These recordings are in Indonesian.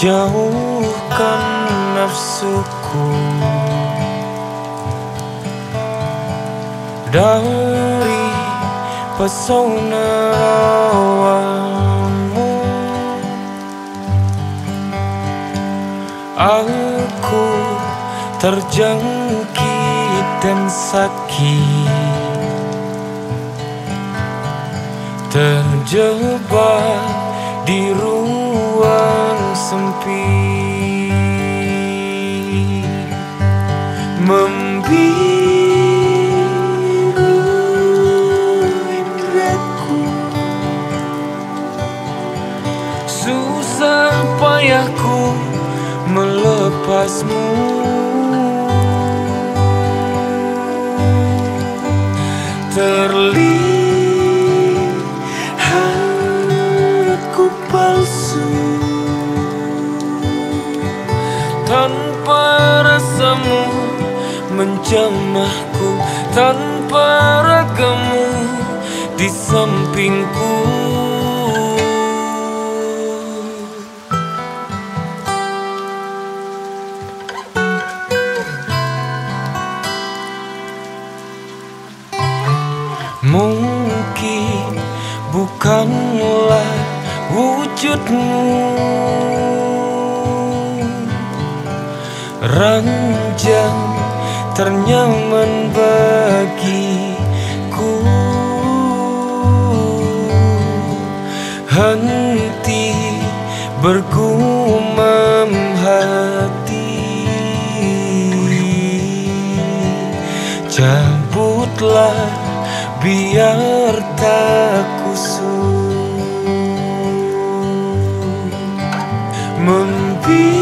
Jauhkan nafsuku Dari pesona rawamu Aku terjangkit dan sakit Terjebak di ruang sempit. Membiru indraku Susah payahku melepasmu. Terlihat menjamahku Tanpa ragamu di sampingku. Mungkin bukanlah wujudmu. Ranjang ternyaman bagiku. Henti bergumam hati. Cabutlah biar tak kusut. Membiru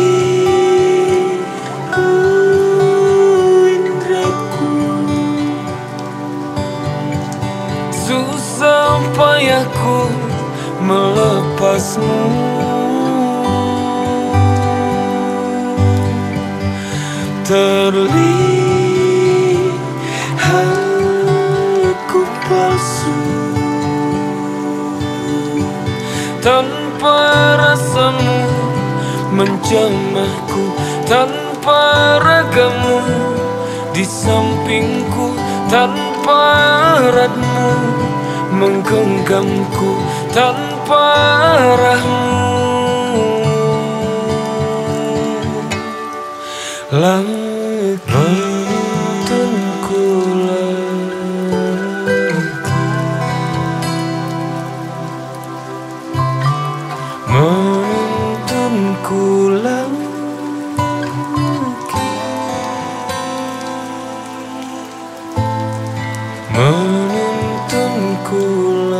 Susah payahku melepasmu. Terlihat ku palsu Tanpa rasamu menjamahku Tanpa ragamu di sampingku Tanpa eratmu menggenggamku Tanpa arahmu Langit menuntunku Menuntunku cool